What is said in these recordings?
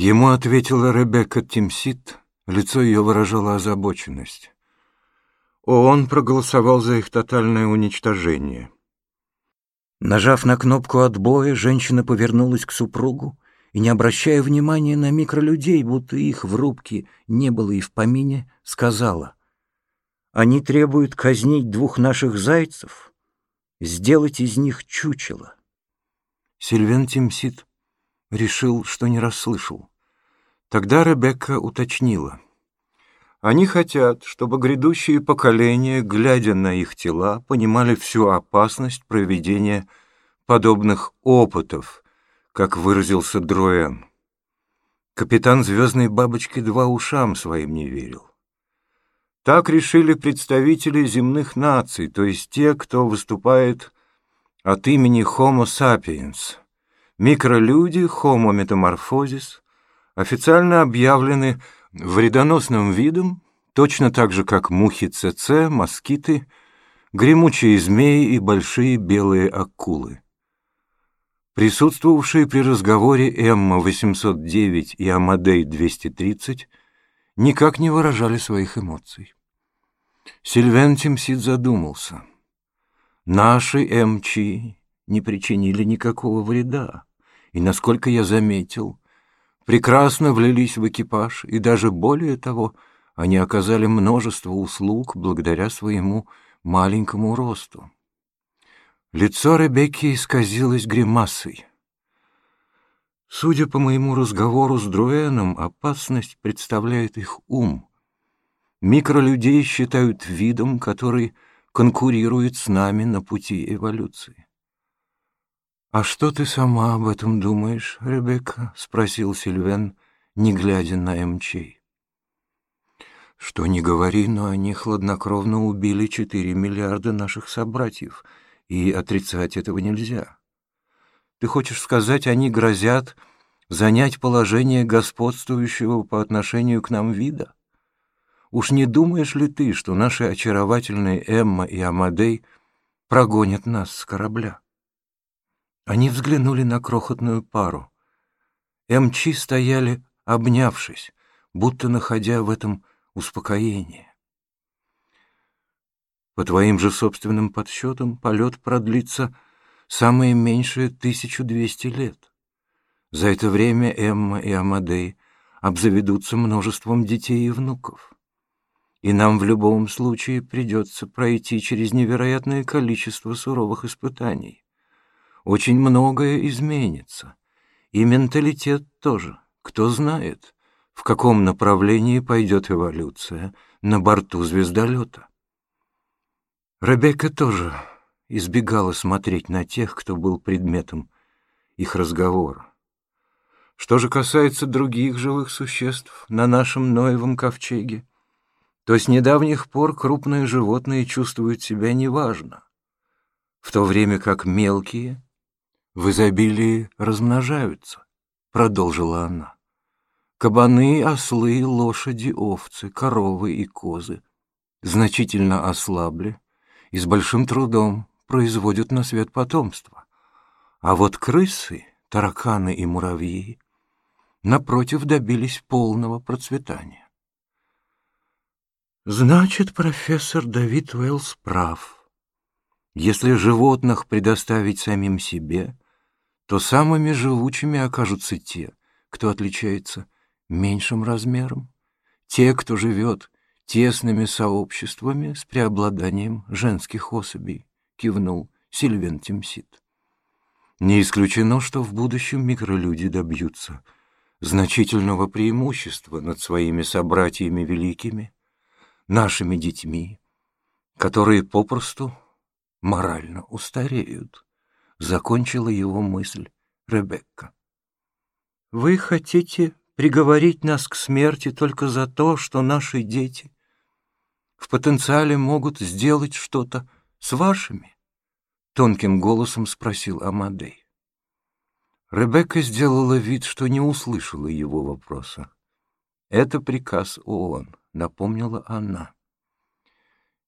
Ему ответила Ребекка Тимсит, лицо ее выражало озабоченность. ООН проголосовал за их тотальное уничтожение. Нажав на кнопку отбоя, женщина повернулась к супругу и, не обращая внимания на микролюдей, будто их в рубке не было и в помине, сказала, «Они требуют казнить двух наших зайцев, сделать из них чучело». Сильвен Тимсит решил, что не расслышал. Тогда Ребекка уточнила. Они хотят, чтобы грядущие поколения, глядя на их тела, понимали всю опасность проведения подобных опытов, как выразился Дроен. Капитан «Звездной бабочки» два ушам своим не верил. Так решили представители земных наций, то есть те, кто выступает от имени Homo sapiens. Микролюди, Homo metamorphosis, официально объявлены вредоносным видом, точно так же, как мухи ЦЦ, москиты, гремучие змеи и большие белые акулы. Присутствовавшие при разговоре Эмма-809 и Амадей-230 никак не выражали своих эмоций. Сильвен Тимсид задумался. Наши МЧ не причинили никакого вреда, и, насколько я заметил, прекрасно влились в экипаж, и даже более того, они оказали множество услуг благодаря своему маленькому росту. Лицо Ребекки исказилось гримасой. Судя по моему разговору с Друэном, опасность представляет их ум. Микролюдей считают видом, который конкурирует с нами на пути эволюции. «А что ты сама об этом думаешь, Ребекка?» — спросил Сильвен, не глядя на МЧ. «Что не говори, но они хладнокровно убили четыре миллиарда наших собратьев, и отрицать этого нельзя. Ты хочешь сказать, они грозят занять положение господствующего по отношению к нам вида? Уж не думаешь ли ты, что наши очаровательные Эмма и Амадей прогонят нас с корабля?» Они взглянули на крохотную пару. МЧ стояли, обнявшись, будто находя в этом успокоение. По твоим же собственным подсчетам, полет продлится самое меньшее 1200 лет. За это время Эмма и Амадей обзаведутся множеством детей и внуков. И нам в любом случае придется пройти через невероятное количество суровых испытаний очень многое изменится. И менталитет тоже. Кто знает, в каком направлении пойдет эволюция на борту звездолета. Ребекка тоже избегала смотреть на тех, кто был предметом их разговора. Что же касается других живых существ на нашем Ноевом ковчеге, то с недавних пор крупные животные чувствуют себя неважно, в то время как мелкие в изобилии размножаются, — продолжила она. Кабаны, ослы, лошади, овцы, коровы и козы значительно ослабли и с большим трудом производят на свет потомство. А вот крысы, тараканы и муравьи, напротив, добились полного процветания. Значит, профессор Давид Уэллс прав. Если животных предоставить самим себе, то самыми живучими окажутся те, кто отличается меньшим размером, те, кто живет тесными сообществами с преобладанием женских особей, кивнул Сильвен Тимсит. Не исключено, что в будущем микролюди добьются значительного преимущества над своими собратьями великими, нашими детьми, которые попросту морально устареют закончила его мысль Ребекка. Вы хотите приговорить нас к смерти только за то, что наши дети в потенциале могут сделать что-то с вашими? Тонким голосом спросил Амадей. Ребекка сделала вид, что не услышала его вопроса. «Это приказ ООН», — напомнила она.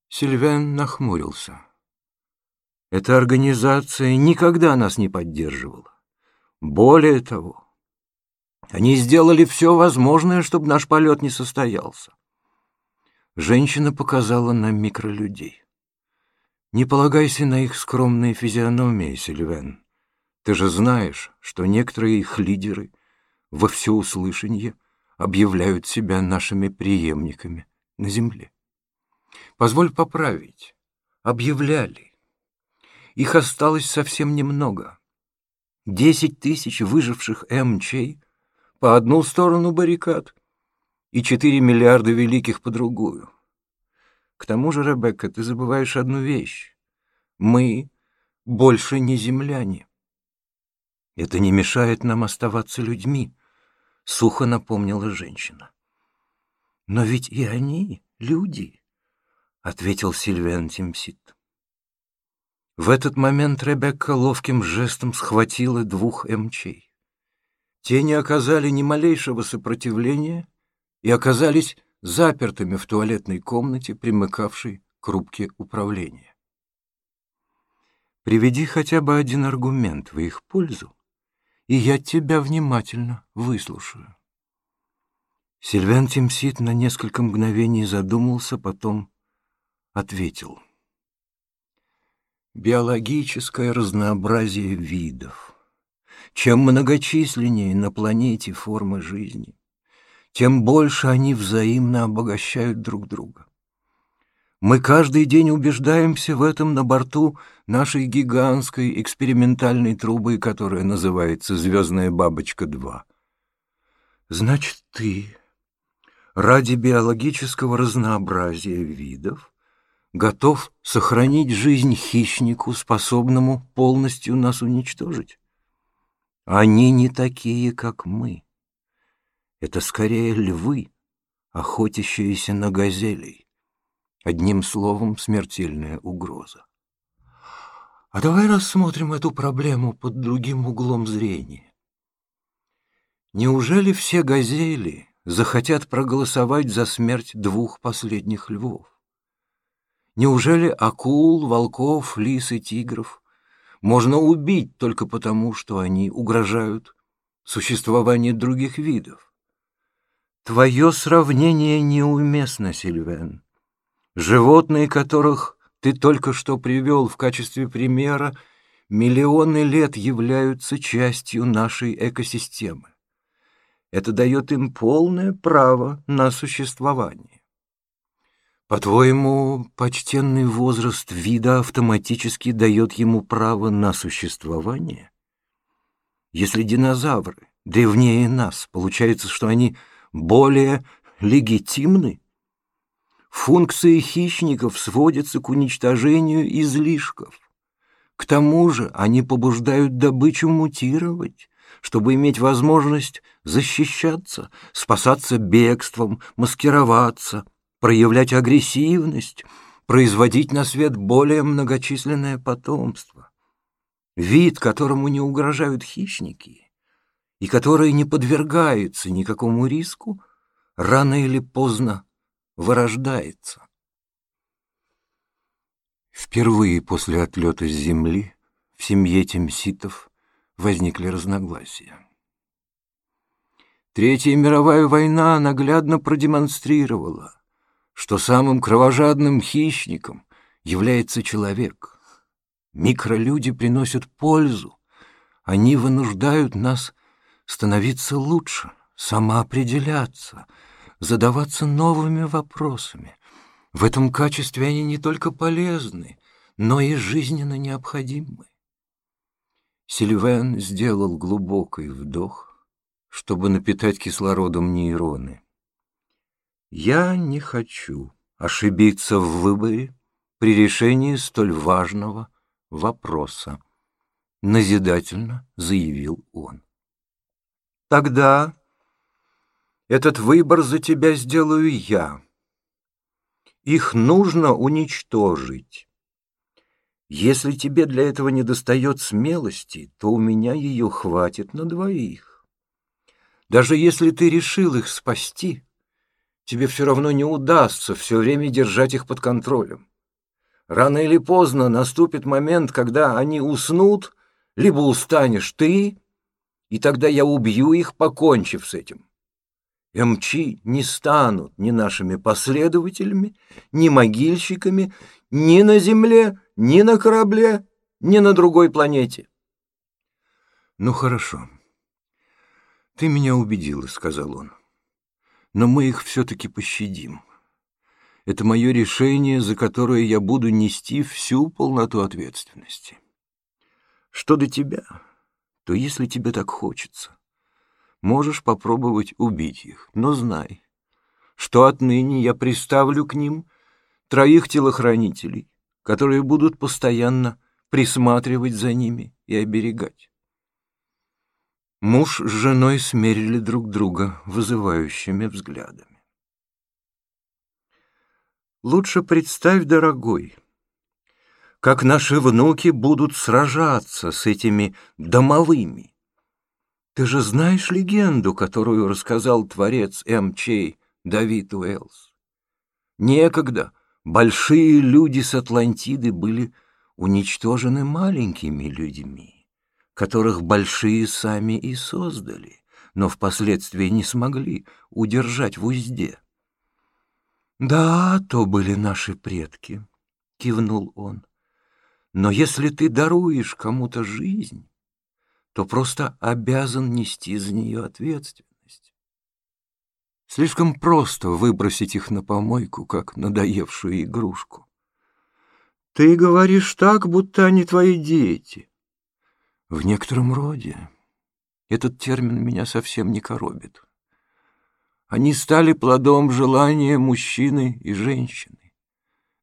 Сильвен нахмурился. Эта организация никогда нас не поддерживала. Более того, Они сделали все возможное, чтобы наш полет не состоялся. Женщина показала нам микролюдей. Не полагайся на их скромные физиономии, Сильвен. Ты же знаешь, что некоторые их лидеры во всеуслышание объявляют себя нашими преемниками на земле. Позволь поправить. Объявляли. Их осталось совсем немного. Десять тысяч выживших МЧ по одну сторону баррикад и четыре миллиарда великих по другую. К тому же, Ребекка, ты забываешь одну вещь. Мы больше не земляне. Это не мешает нам оставаться людьми, — сухо напомнила женщина. Но ведь и они люди, — ответил Сильвиан Тимсит. В этот момент Ребекка ловким жестом схватила двух МЧей. Те не оказали ни малейшего сопротивления и оказались запертыми в туалетной комнате, примыкавшей к рубке управления. Приведи хотя бы один аргумент в их пользу, и я тебя внимательно выслушаю. Сильвен Тимсит на несколько мгновений задумался, потом ответил. Биологическое разнообразие видов. Чем многочисленнее на планете формы жизни, тем больше они взаимно обогащают друг друга. Мы каждый день убеждаемся в этом на борту нашей гигантской экспериментальной трубы, которая называется «Звездная бабочка-2». Значит, ты ради биологического разнообразия видов готов сохранить жизнь хищнику, способному полностью нас уничтожить? Они не такие, как мы. Это скорее львы, охотящиеся на газелей. Одним словом, смертельная угроза. А давай рассмотрим эту проблему под другим углом зрения. Неужели все газели захотят проголосовать за смерть двух последних львов? Неужели акул, волков, лис и тигров можно убить только потому, что они угрожают существованию других видов? Твое сравнение неуместно, Сильвен. Животные, которых ты только что привел в качестве примера, миллионы лет являются частью нашей экосистемы. Это дает им полное право на существование. По-твоему, почтенный возраст вида автоматически дает ему право на существование? Если динозавры древнее нас, получается, что они более легитимны? Функции хищников сводятся к уничтожению излишков. К тому же они побуждают добычу мутировать, чтобы иметь возможность защищаться, спасаться бегством, маскироваться, проявлять агрессивность, производить на свет более многочисленное потомство. Вид, которому не угрожают хищники, и которые не подвергаются никакому риску, рано или поздно вырождается. Впервые после отлета с Земли в семье Темситов возникли разногласия. Третья мировая война наглядно продемонстрировала, что самым кровожадным хищником является человек. Микролюди приносят пользу, они вынуждают нас становиться лучше, самоопределяться, задаваться новыми вопросами. В этом качестве они не только полезны, но и жизненно необходимы. Сильвен сделал глубокий вдох, чтобы напитать кислородом нейроны. «Я не хочу ошибиться в выборе при решении столь важного вопроса», — назидательно заявил он. Тогда этот выбор за тебя сделаю я. Их нужно уничтожить. Если тебе для этого не достает смелости, то у меня ее хватит на двоих. Даже если ты решил их спасти, тебе все равно не удастся все время держать их под контролем. Рано или поздно наступит момент, когда они уснут, либо устанешь ты, и тогда я убью их, покончив с этим. МЧ не станут ни нашими последователями, ни могильщиками, ни на Земле, ни на корабле, ни на другой планете. «Ну, хорошо. Ты меня убедила», — сказал он. «Но мы их все-таки пощадим. Это мое решение, за которое я буду нести всю полноту ответственности. Что до тебя, то если тебе так хочется, можешь попробовать убить их, но знай, что отныне я приставлю к ним троих телохранителей, которые будут постоянно присматривать за ними и оберегать. Муж с женой смерили друг друга вызывающими взглядами. Лучше представь, дорогой, как наши внуки будут сражаться с этими домовыми. Ты же знаешь легенду, которую рассказал творец М.Ч. Давид Уэллс. Некогда большие люди с Атлантиды были уничтожены маленькими людьми которых большие сами и создали, но впоследствии не смогли удержать в узде. «Да, то были наши предки», — кивнул он. «Но если ты даруешь кому-то жизнь, то просто обязан нести за нее ответственность. Слишком просто выбросить их на помойку, как надоевшую игрушку. Ты говоришь так, будто они твои дети. В некотором роде этот термин меня совсем не коробит. Они стали плодом желания мужчины и женщины,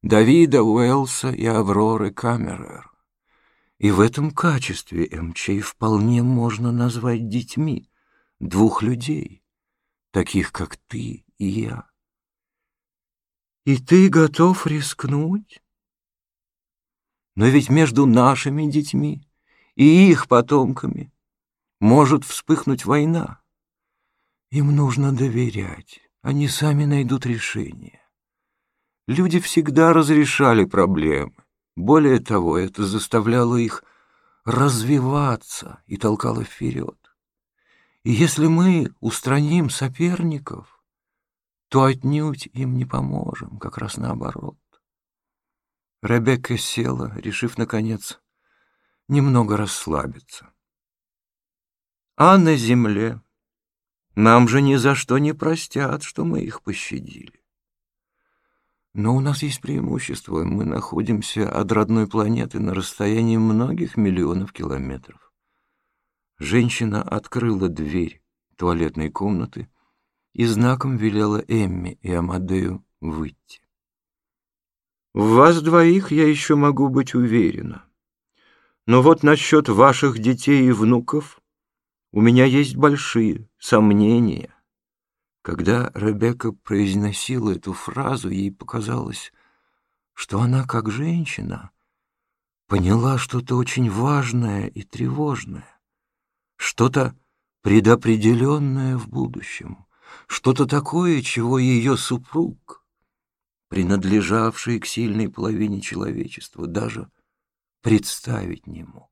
Давида Уэлса и Авроры Камерер. И в этом качестве МЧ вполне можно назвать детьми двух людей, таких как ты и я. И ты готов рискнуть? Но ведь между нашими детьми и их потомками может вспыхнуть война. Им нужно доверять, они сами найдут решение. Люди всегда разрешали проблемы. Более того, это заставляло их развиваться и толкало вперед. И если мы устраним соперников, то отнюдь им не поможем, как раз наоборот. Ребекка села, решив, наконец, немного расслабиться. А на земле нам же ни за что не простят, что мы их пощадили. Но у нас есть преимущество. Мы находимся от родной планеты на расстоянии многих миллионов километров. Женщина открыла дверь туалетной комнаты и знаком велела Эмми и Амадею выйти. «В вас двоих я еще могу быть уверена. Но вот насчет ваших детей и внуков у меня есть большие сомнения. Когда Ребекка произносила эту фразу, ей показалось, что она, как женщина, поняла что-то очень важное и тревожное, что-то предопределенное в будущем, что-то такое, чего ее супруг, принадлежавший к сильной половине человечества, даже представить не мог.